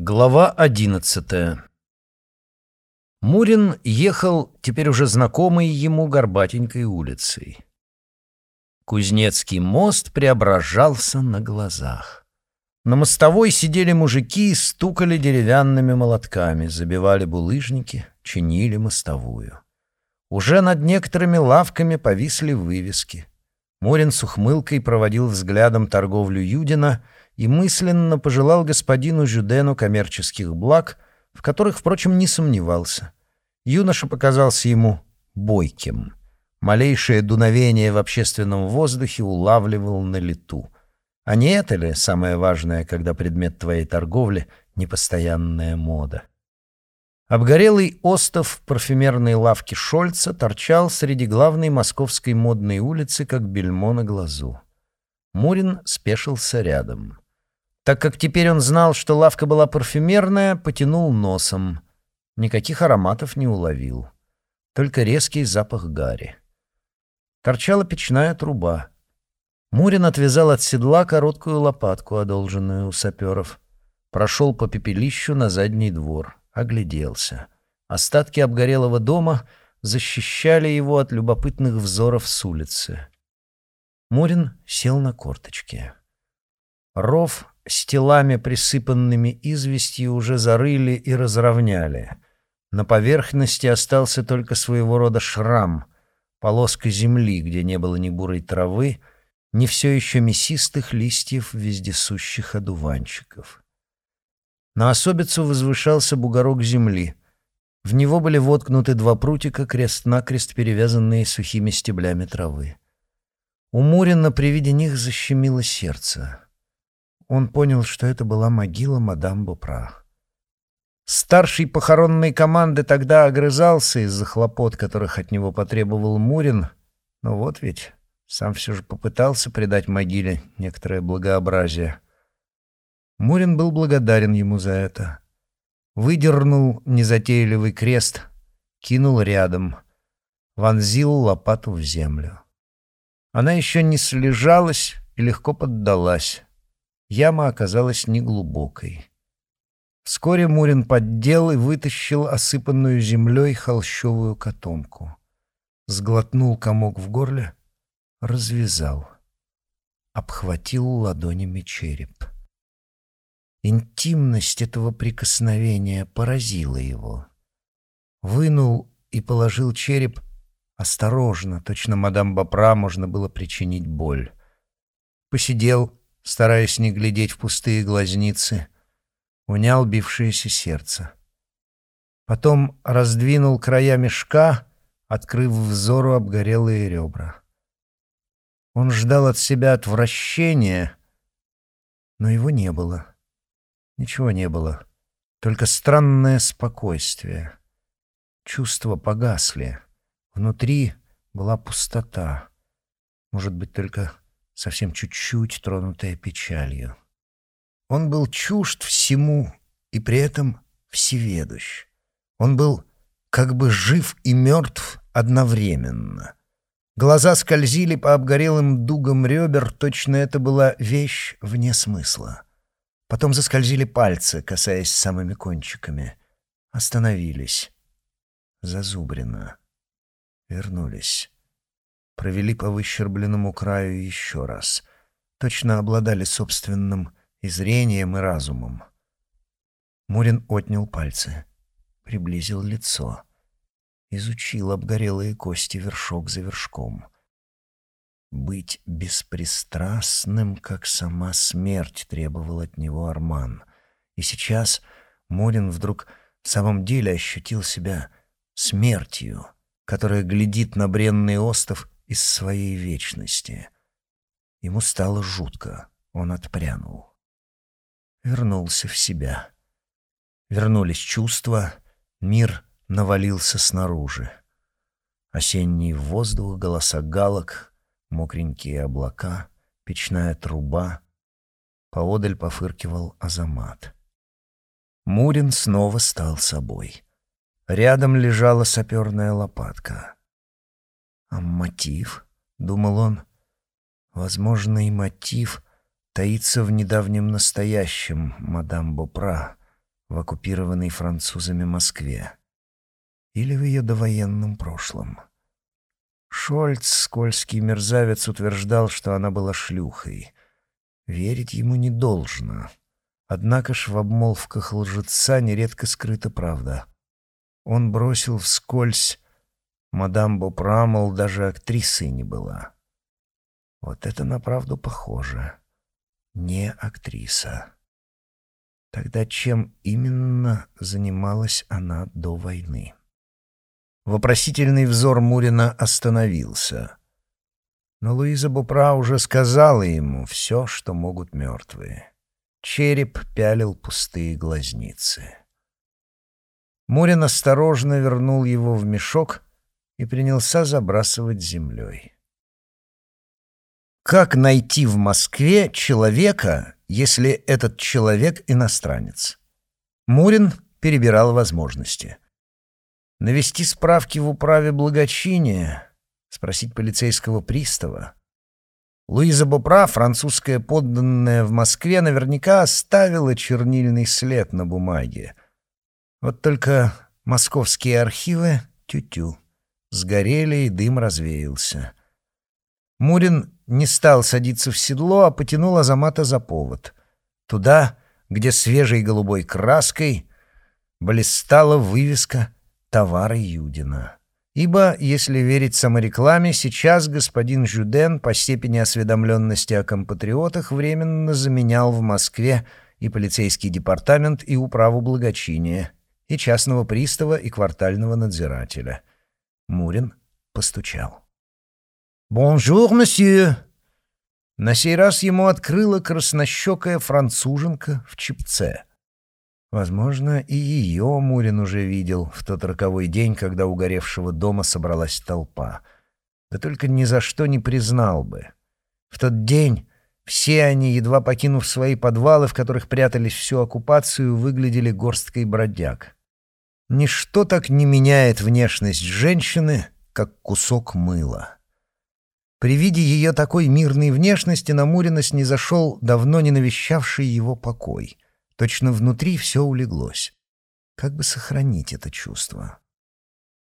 Глава одиннадцатая Мурин ехал теперь уже знакомой ему горбатенькой улицей. Кузнецкий мост преображался на глазах. На мостовой сидели мужики и стукали деревянными молотками, забивали булыжники, чинили мостовую. Уже над некоторыми лавками повисли вывески. Мурин с ухмылкой проводил взглядом торговлю Юдина — и мысленно пожелал господину Жюдену коммерческих благ, в которых, впрочем, не сомневался. Юноша показался ему бойким. Малейшее дуновение в общественном воздухе улавливал на лету. А не это ли самое важное, когда предмет твоей торговли — непостоянная мода? Обгорелый остов парфюмерной лавки Шольца торчал среди главной московской модной улицы, как бельмо на глазу. Мурин спешился рядом. Так как теперь он знал, что лавка была парфюмерная, потянул носом. Никаких ароматов не уловил. Только резкий запах гари. Торчала печная труба. Мурин отвязал от седла короткую лопатку, одолженную у саперов. Прошел по пепелищу на задний двор. Огляделся. Остатки обгорелого дома защищали его от любопытных взоров с улицы. Мурин сел на корточки. Ров с телами, присыпанными известью, уже зарыли и разровняли. На поверхности остался только своего рода шрам, полоска земли, где не было ни бурой травы, ни все еще мясистых листьев вездесущих одуванчиков. На особицу возвышался бугорок земли. В него были воткнуты два прутика, крест-накрест перевязанные сухими стеблями травы. У Мурина при виде них защемило сердце он понял, что это была могила мадам Бупра. Старший похоронной команды тогда огрызался из-за хлопот, которых от него потребовал Мурин, но вот ведь сам все же попытался придать могиле некоторое благообразие. Мурин был благодарен ему за это. Выдернул незатейливый крест, кинул рядом, вонзил лопату в землю. Она еще не слежалась и легко поддалась. Яма оказалась неглубокой. Вскоре Мурин поддел и вытащил осыпанную землей холщовую котомку. Сглотнул комок в горле, развязал. Обхватил ладонями череп. Интимность этого прикосновения поразила его. Вынул и положил череп осторожно, точно мадам Бапра можно было причинить боль. Посидел, стараясь не глядеть в пустые глазницы, унял бившееся сердце. Потом раздвинул края мешка, открыв взору обгорелые ребра. Он ждал от себя отвращения, но его не было. Ничего не было, только странное спокойствие. Чувства погасли. Внутри была пустота. Может быть, только совсем чуть-чуть тронутая печалью. Он был чужд всему и при этом всеведущ. Он был как бы жив и мертв одновременно. Глаза скользили по обгорелым дугам ребер, точно это была вещь вне смысла. Потом заскользили пальцы, касаясь самыми кончиками. Остановились. Зазубрено. Вернулись провели по выщербленному краю еще раз. Точно обладали собственным и зрением, и разумом. Мурин отнял пальцы, приблизил лицо, изучил обгорелые кости вершок за вершком. Быть беспристрастным, как сама смерть, требовал от него Арман. И сейчас Мурин вдруг в самом деле ощутил себя смертью, которая глядит на бренный остов из своей вечности. Ему стало жутко, он отпрянул. Вернулся в себя. Вернулись чувства, мир навалился снаружи. Осенний воздух, голоса галок, мокренькие облака, печная труба. Поодаль пофыркивал Азамат. Мурин снова стал собой. Рядом лежала саперная лопатка. А мотив, — думал он, — возможно, и мотив таится в недавнем настоящем, мадам Бопра. в оккупированной французами Москве или в ее довоенном прошлом. Шольц, скользкий мерзавец, утверждал, что она была шлюхой. Верить ему не должно. Однако ж в обмолвках лжеца нередко скрыта правда. Он бросил вскользь мадам Бопрамол даже актрисой не была. Вот это на правду похоже. Не актриса. Тогда чем именно занималась она до войны? Вопросительный взор Мурина остановился. Но Луиза Бупра уже сказала ему все, что могут мертвые. Череп пялил пустые глазницы. Мурин осторожно вернул его в мешок и принялся забрасывать землей. Как найти в Москве человека, если этот человек иностранец? Мурин перебирал возможности — Навести справки в управе благочиния, спросить полицейского пристава. Луиза Бопра, французская подданная в Москве, наверняка оставила чернильный след на бумаге. Вот только московские архивы тю-тю. Сгорели, и дым развеялся. Мурин не стал садиться в седло, а потянул Азамата за повод. Туда, где свежей голубой краской блистала вывеска товары Юдина. Ибо, если верить саморекламе, сейчас господин Жюден по степени осведомленности о компатриотах временно заменял в Москве и полицейский департамент, и управу благочиния, и частного пристава, и квартального надзирателя. Мурин постучал. «Bonjour, monsieur!» На сей раз ему открыла краснощекая француженка в чепце — Возможно, и ее Мурин уже видел в тот роковой день, когда у горевшего дома собралась толпа. Да только ни за что не признал бы. В тот день все они, едва покинув свои подвалы, в которых прятались всю оккупацию, выглядели горсткой бродяг. Ничто так не меняет внешность женщины, как кусок мыла. При виде ее такой мирной внешности на Мурина снизошел давно не навещавший его покой — Точно внутри все улеглось. Как бы сохранить это чувство?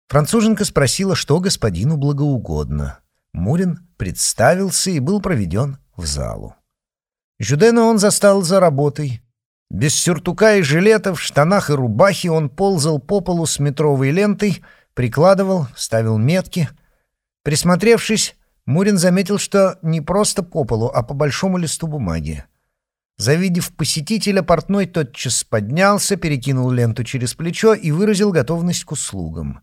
Француженка спросила, что господину благоугодно. Мурин представился и был проведен в залу. Жюдена он застал за работой. Без сюртука и жилета, в штанах и рубахе он ползал по полу с метровой лентой, прикладывал, ставил метки. Присмотревшись, Мурин заметил, что не просто по полу, а по большому листу бумаги. Завидев посетителя, портной тотчас поднялся, перекинул ленту через плечо и выразил готовность к услугам.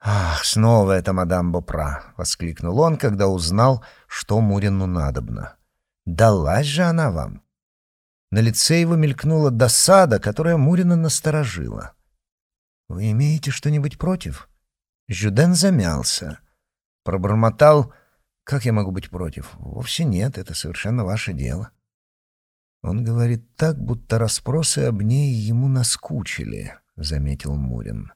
«Ах, снова это мадам Бопра!» — воскликнул он, когда узнал, что Мурину надобно. «Далась же она вам!» На лице его мелькнула досада, которая Мурина насторожила. «Вы имеете что-нибудь против?» Жюден замялся. Пробормотал. «Как я могу быть против?» «Вовсе нет, это совершенно ваше дело». Он говорит так, будто расспросы об ней ему наскучили, — заметил Мурин.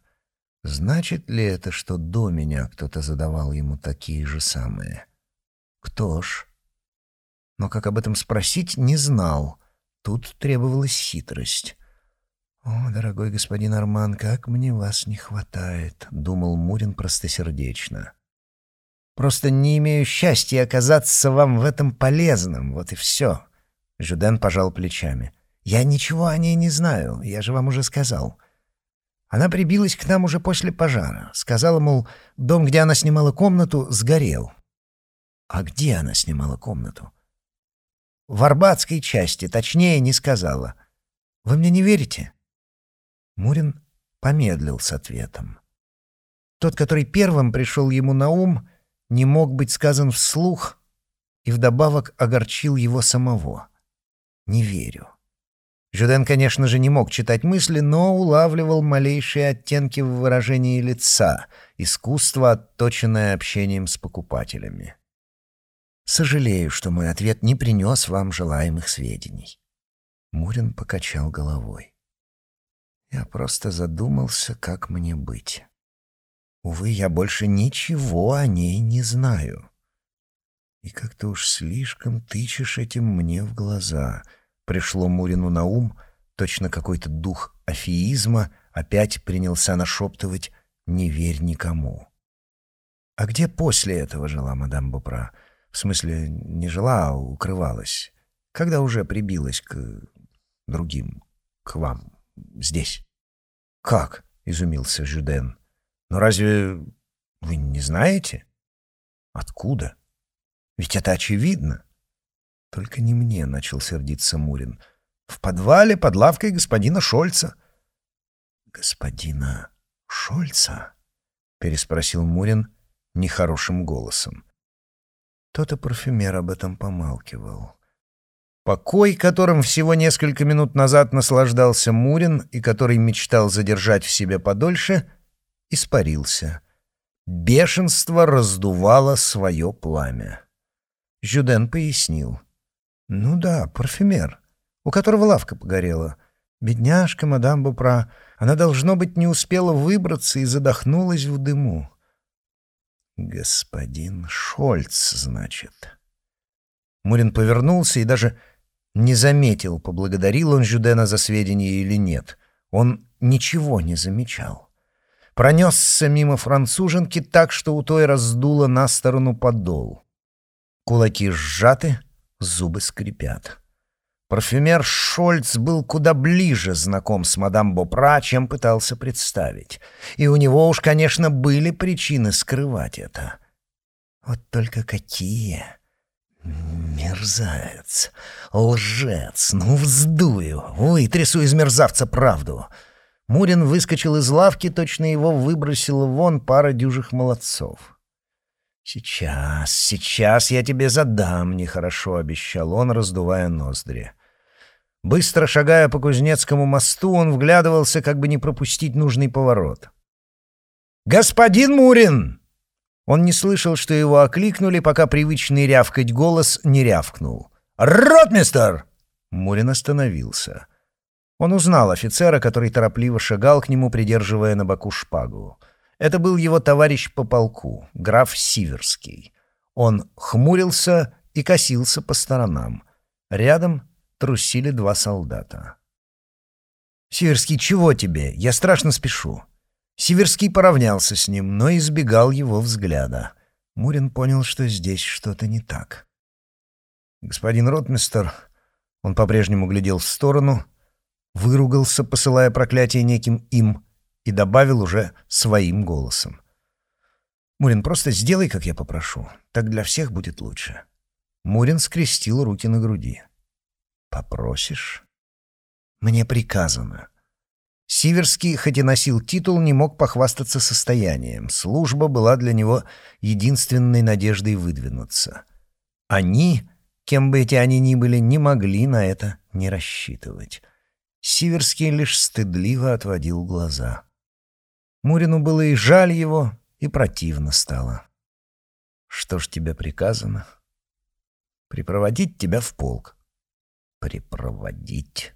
Значит ли это, что до меня кто-то задавал ему такие же самые? Кто ж? Но как об этом спросить, не знал. Тут требовалась хитрость. «О, дорогой господин Арман, как мне вас не хватает», — думал Мурин простосердечно. «Просто не имею счастья оказаться вам в этом полезным, вот и все». Жюден пожал плечами. «Я ничего о ней не знаю, я же вам уже сказал». Она прибилась к нам уже после пожара. Сказала, мол, дом, где она снимала комнату, сгорел. А где она снимала комнату? В Арбатской части, точнее, не сказала. Вы мне не верите? Мурин помедлил с ответом. Тот, который первым пришел ему на ум, не мог быть сказан вслух и вдобавок огорчил его самого. Не верю. Жюден, конечно же, не мог читать мысли, но улавливал малейшие оттенки в выражении лица, искусство, отточенное общением с покупателями. «Сожалею, что мой ответ не принес вам желаемых сведений». Мурин покачал головой. «Я просто задумался, как мне быть. Увы, я больше ничего о ней не знаю». И как-то уж слишком тычешь этим мне в глаза. Пришло Мурину на ум, точно какой-то дух афеизма, опять принялся нашептывать «не верь никому». А где после этого жила мадам Бупра? В смысле, не жила, а укрывалась. Когда уже прибилась к другим, к вам, здесь. «Как?» — изумился Жюден. «Но разве вы не знаете?» «Откуда? Ведь это очевидно». «Только не мне», — начал сердиться Мурин. «В подвале под лавкой господина Шольца». «Господина Шольца?» — переспросил Мурин нехорошим голосом. Тот и парфюмер об этом помалкивал. Покой, которым всего несколько минут назад наслаждался Мурин и который мечтал задержать в себе подольше, испарился. Бешенство раздувало свое пламя. Жюден пояснил. «Ну да, парфюмер, у которого лавка погорела. Бедняжка мадам Бупра, она, должно быть, не успела выбраться и задохнулась в дыму». «Господин Шольц, значит». Мурин повернулся и даже не заметил, поблагодарил он Жюдена за сведения или нет. Он ничего не замечал. Пронесся мимо француженки так, что у той раздуло на сторону подол. Кулаки сжаты, зубы скрипят. Парфюмер Шольц был куда ближе знаком с мадам Бопра, чем пытался представить. И у него уж, конечно, были причины скрывать это. Вот только какие... Мерзавец, лжец, ну вздую, вытрясу из мерзавца правду. Мурин выскочил из лавки, точно его выбросила вон пара дюжих молодцов. «Сейчас, сейчас я тебе задам нехорошо», — обещал он, раздувая ноздри. Быстро шагая по Кузнецкому мосту, он вглядывался, как бы не пропустить нужный поворот. «Господин Мурин!» Он не слышал, что его окликнули, пока привычный рявкать голос не рявкнул. «Ротмистер!» Мурин остановился. Он узнал офицера, который торопливо шагал к нему, придерживая на боку шпагу. Это был его товарищ по полку, граф Сиверский. Он хмурился и косился по сторонам. Рядом трусили два солдата. «Сиверский, чего тебе? Я страшно спешу». Сиверский поравнялся с ним, но избегал его взгляда. Мурин понял, что здесь что-то не так. Господин ротмистер, он по-прежнему глядел в сторону, выругался, посылая проклятие неким им, и добавил уже своим голосом. «Мурин, просто сделай, как я попрошу. Так для всех будет лучше». Мурин скрестил руки на груди. «Попросишь?» «Мне приказано. Сиверский, хоть и носил титул, не мог похвастаться состоянием. Служба была для него единственной надеждой выдвинуться. Они, кем бы эти они ни были, не могли на это не рассчитывать. Сиверский лишь стыдливо отводил глаза. Мурину было и жаль его, и противно стало. «Что ж тебе приказано?» «Припроводить тебя в полк». «Припроводить?»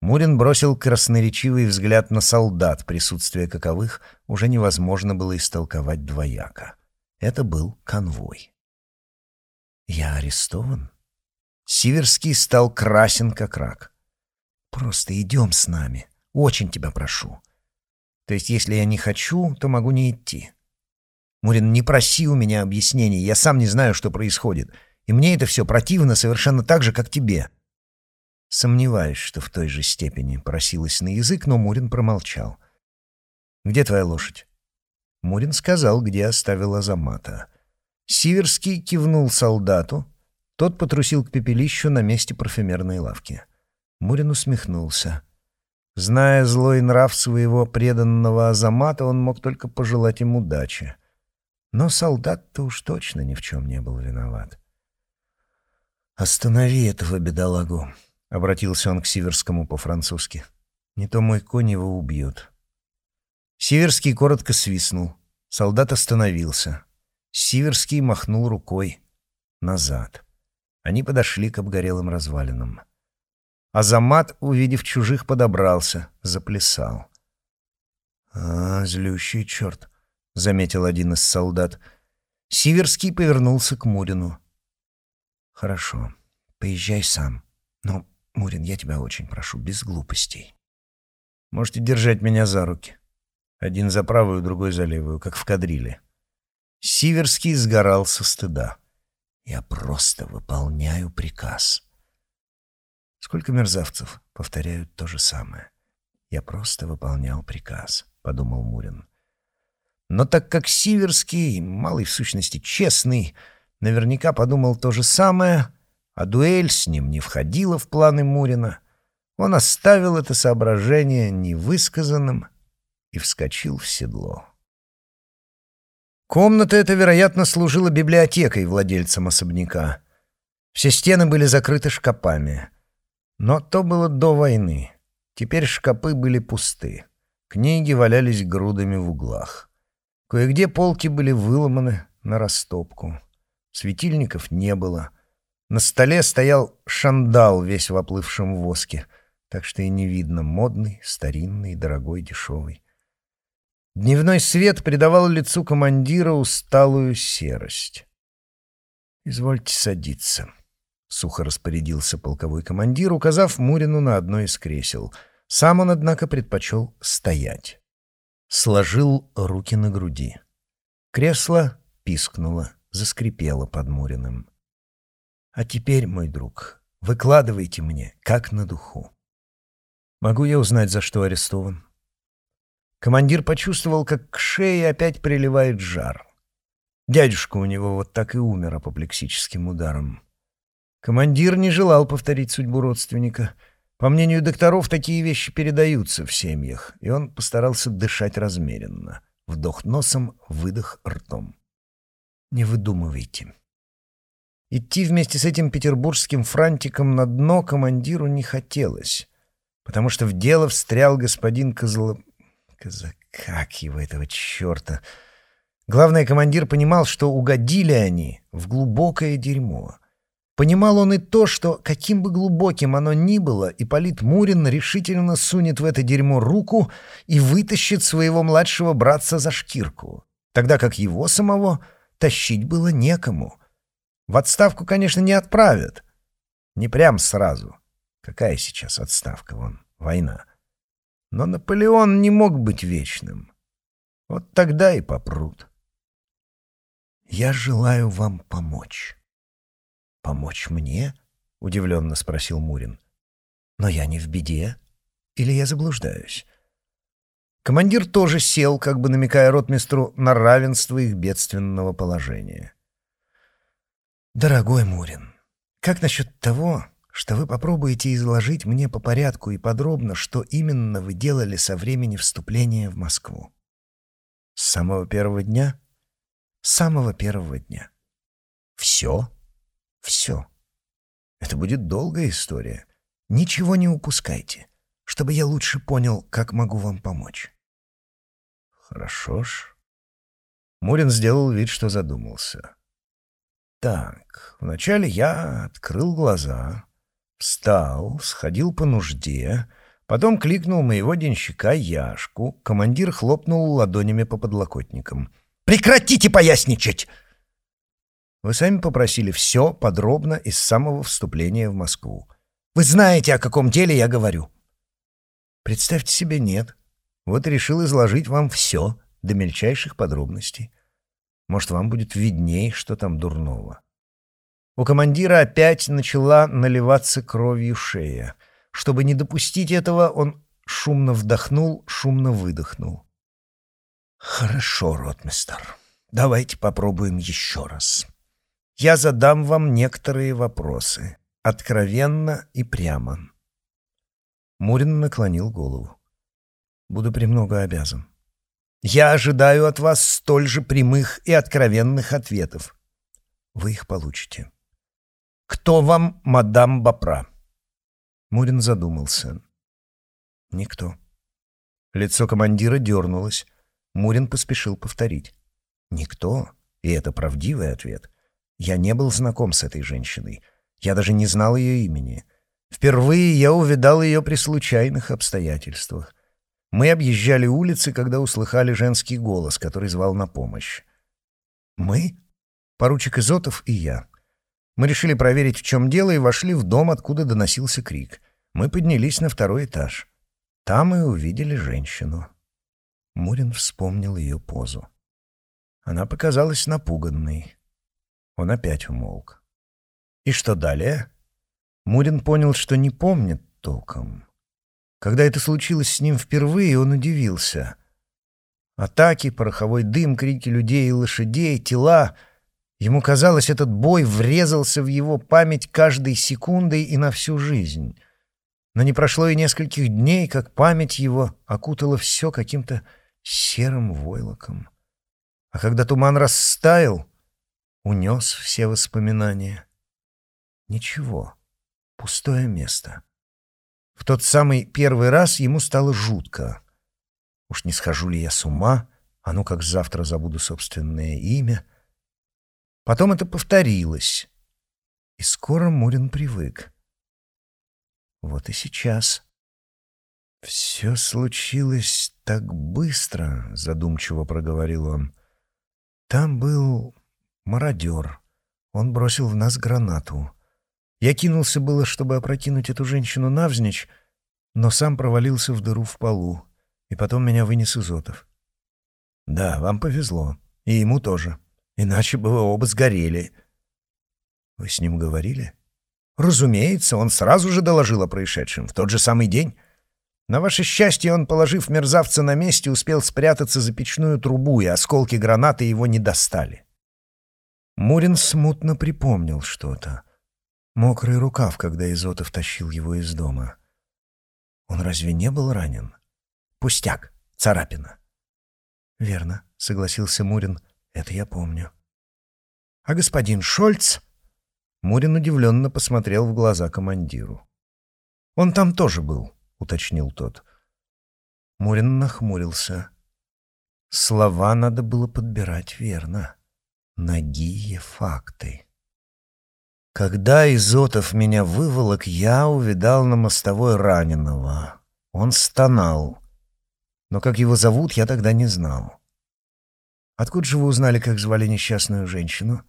Мурин бросил красноречивый взгляд на солдат, присутствие каковых уже невозможно было истолковать двояко. Это был конвой. «Я арестован?» Сиверский стал красен, как рак. «Просто идем с нами. Очень тебя прошу. То есть, если я не хочу, то могу не идти. Мурин, не проси у меня объяснений, я сам не знаю, что происходит. И мне это все противно совершенно так же, как тебе». Сомневаюсь, что в той же степени просилась на язык, но Мурин промолчал. «Где твоя лошадь?» Мурин сказал, где оставил Азамата. Сиверский кивнул солдату. Тот потрусил к пепелищу на месте парфюмерной лавки. Мурин усмехнулся. Зная злой нрав своего преданного Азамата, он мог только пожелать ему удачи. Но солдат-то уж точно ни в чем не был виноват. «Останови этого бедолагу», — обратился он к Сиверскому по-французски. «Не то мой конь его убьет». Сиверский коротко свистнул. Солдат остановился. Сиверский махнул рукой. Назад. Они подошли к обгорелым развалинам. Азамат, увидев чужих, подобрался, заплясал. «А, злющий черт», — заметил один из солдат. Сиверский повернулся к Мурину. «Хорошо, поезжай сам, но Мурин, я тебя очень прошу, без глупостей. Можете держать меня за руки. Один за правую, другой за левую, как в кадриле. Сиверский сгорал со стыда. Я просто выполняю приказ. Сколько мерзавцев повторяют то же самое. Я просто выполнял приказ, подумал Мурин. Но так как Сиверский, малый в сущности честный, наверняка подумал то же самое, а дуэль с ним не входила в планы Мурина, он оставил это соображение невысказанным и вскочил в седло. Комната эта, вероятно, служила библиотекой владельцам особняка. Все стены были закрыты шкапами. Но то было до войны. Теперь шкапы были пусты. Книги валялись грудами в углах. Кое-где полки были выломаны на растопку. Светильников не было. На столе стоял шандал, весь в оплывшем воске, так что и не видно модный, старинный, дорогой, дешевый. Дневной свет придавал лицу командира усталую серость. «Извольте садиться», — сухо распорядился полковой командир, указав Мурину на одно из кресел. Сам он, однако, предпочел стоять. Сложил руки на груди. Кресло пискнуло, заскрипело под Муриным. «А теперь, мой друг, выкладывайте мне, как на духу. Могу я узнать, за что арестован?» Командир почувствовал, как к шее опять приливает жар. Дядюшка у него вот так и умер апоплексическим ударом. Командир не желал повторить судьбу родственника. По мнению докторов, такие вещи передаются в семьях, и он постарался дышать размеренно. Вдох носом, выдох ртом. Не выдумывайте. Идти вместе с этим петербургским франтиком на дно командиру не хотелось, потому что в дело встрял господин Козло... За как его этого черта? Главный командир понимал, что угодили они в глубокое дерьмо. Понимал он и то, что, каким бы глубоким оно ни было, Ипполит Мурин решительно сунет в это дерьмо руку и вытащит своего младшего братца за шкирку, тогда как его самого тащить было некому. В отставку, конечно, не отправят. Не прям сразу. Какая сейчас отставка, вон, война. Но Наполеон не мог быть вечным. Вот тогда и попрут. «Я желаю вам помочь». «Помочь мне?» — удивленно спросил Мурин. «Но я не в беде. Или я заблуждаюсь?» Командир тоже сел, как бы намекая ротмистру на равенство их бедственного положения. «Дорогой Мурин, как насчет того, что вы попробуете изложить мне по порядку и подробно, что именно вы делали со времени вступления в Москву. С самого первого дня? С самого первого дня. Все? Все. Это будет долгая история. Ничего не упускайте, чтобы я лучше понял, как могу вам помочь. Хорошо ж. Мурин сделал вид, что задумался. Так, вначале я открыл глаза, Встал, сходил по нужде, потом кликнул моего денщика Яшку. Командир хлопнул ладонями по подлокотникам. «Прекратите поясничать!» Вы сами попросили все подробно из самого вступления в Москву. Вы знаете, о каком деле я говорю. Представьте себе, нет. Вот решил изложить вам все, до мельчайших подробностей. Может, вам будет видней, что там дурного. У командира опять начала наливаться кровью шея. Чтобы не допустить этого, он шумно вдохнул, шумно выдохнул. «Хорошо, ротмистер, давайте попробуем еще раз. Я задам вам некоторые вопросы, откровенно и прямо». Мурин наклонил голову. «Буду премного обязан. Я ожидаю от вас столь же прямых и откровенных ответов. Вы их получите». «Кто вам мадам Бапра?» Мурин задумался. «Никто». Лицо командира дернулось. Мурин поспешил повторить. «Никто?» И это правдивый ответ. Я не был знаком с этой женщиной. Я даже не знал ее имени. Впервые я увидал ее при случайных обстоятельствах. Мы объезжали улицы, когда услыхали женский голос, который звал на помощь. «Мы?» Поручик Изотов и я. Мы решили проверить, в чем дело, и вошли в дом, откуда доносился крик. Мы поднялись на второй этаж. Там мы увидели женщину. Мурин вспомнил ее позу. Она показалась напуганной. Он опять умолк. И что далее? Мурин понял, что не помнит толком. Когда это случилось с ним впервые, он удивился. Атаки, пороховой дым, крики людей и лошадей, тела — Ему казалось, этот бой врезался в его память каждой секундой и на всю жизнь. Но не прошло и нескольких дней, как память его окутала все каким-то серым войлоком. А когда туман растаял, унес все воспоминания. Ничего, пустое место. В тот самый первый раз ему стало жутко. Уж не схожу ли я с ума, а ну как завтра забуду собственное имя — Потом это повторилось. И скоро Мурин привык. Вот и сейчас. «Все случилось так быстро», — задумчиво проговорил он. «Там был мародер. Он бросил в нас гранату. Я кинулся было, чтобы опрокинуть эту женщину навзничь, но сам провалился в дыру в полу, и потом меня вынес Изотов. Да, вам повезло, и ему тоже. Иначе бы вы оба сгорели. Вы с ним говорили? Разумеется, он сразу же доложил о происшедшем, в тот же самый день. На ваше счастье, он, положив мерзавца на месте, успел спрятаться за печную трубу, и осколки гранаты его не достали. Мурин смутно припомнил что-то. Мокрый рукав, когда Изотов тащил его из дома. Он разве не был ранен? Пустяк, царапина. «Верно», — согласился Мурин, — это я помню. А господин Шольц... Мурин удивленно посмотрел в глаза командиру. «Он там тоже был», — уточнил тот. Мурин нахмурился. Слова надо было подбирать верно. Нагие факты. Когда Изотов меня выволок, я увидал на мостовой раненого. Он стонал. Но как его зовут, я тогда не знал. Откуда же вы узнали, как звали несчастную женщину?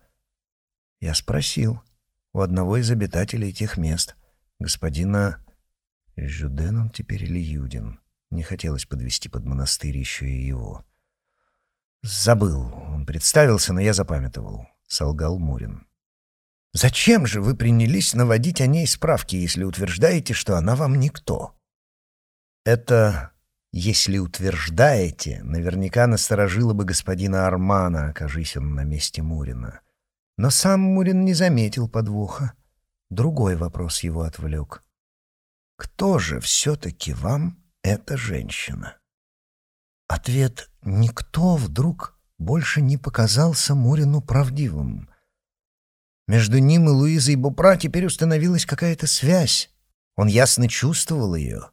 Я спросил у одного из обитателей тех мест, господина Жюден он теперь или Юдин. Не хотелось подвести под монастырь еще и его. Забыл, он представился, но я запамятовал, солгал Мурин. Зачем же вы принялись наводить о ней справки, если утверждаете, что она вам никто? Это если утверждаете, наверняка насторожило бы господина Армана, окажись он на месте Мурина. Но сам Мурин не заметил подвоха. Другой вопрос его отвлек. «Кто же все-таки вам эта женщина?» Ответ «никто» вдруг больше не показался Мурину правдивым. Между ним и Луизой Бупра теперь установилась какая-то связь. Он ясно чувствовал ее.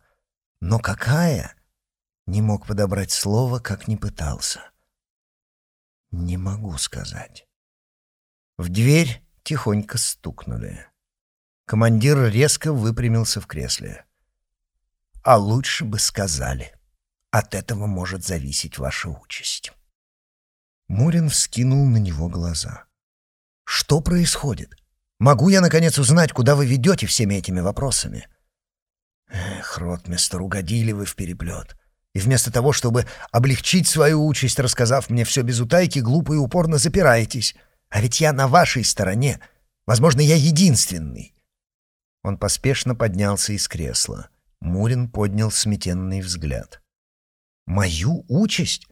Но какая? Не мог подобрать слово, как не пытался. Не могу сказать. В дверь тихонько стукнули. Командир резко выпрямился в кресле. «А лучше бы сказали. От этого может зависеть ваша участь». Мурин вскинул на него глаза. «Что происходит? Могу я, наконец, узнать, куда вы ведете всеми этими вопросами?» «Эх, ротмистер, угодили вы в переплет. И вместо того, чтобы облегчить свою участь, рассказав мне все без утайки, глупо и упорно запираетесь. А ведь я на вашей стороне. Возможно, я единственный. Он поспешно поднялся из кресла. Мурин поднял сметенный взгляд. «Мою участь?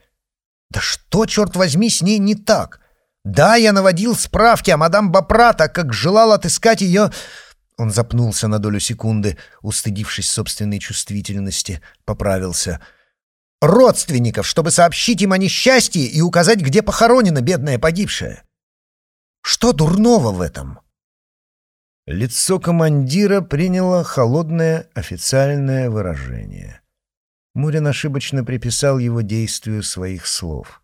Да что, черт возьми, с ней не так? Да, я наводил справки о мадам Бапра, так как желал отыскать ее...» Он запнулся на долю секунды, устыдившись собственной чувствительности, поправился — родственников, чтобы сообщить им о несчастье и указать, где похоронена бедная погибшая. Что дурного в этом? Лицо командира приняло холодное официальное выражение. Мурин ошибочно приписал его действию своих слов.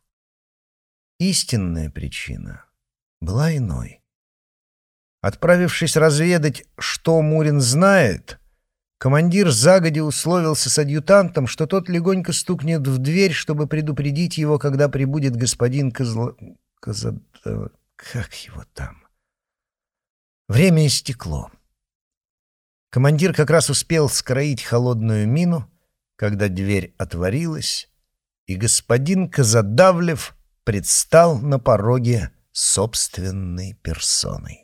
Истинная причина была иной. Отправившись разведать, что Мурин знает, Командир загоди условился с адъютантом, что тот легонько стукнет в дверь, чтобы предупредить его, когда прибудет господин Козло... Коза... Как его там? Время истекло. Командир как раз успел скроить холодную мину, когда дверь отворилась, и господин Казадавлев предстал на пороге собственной персоной.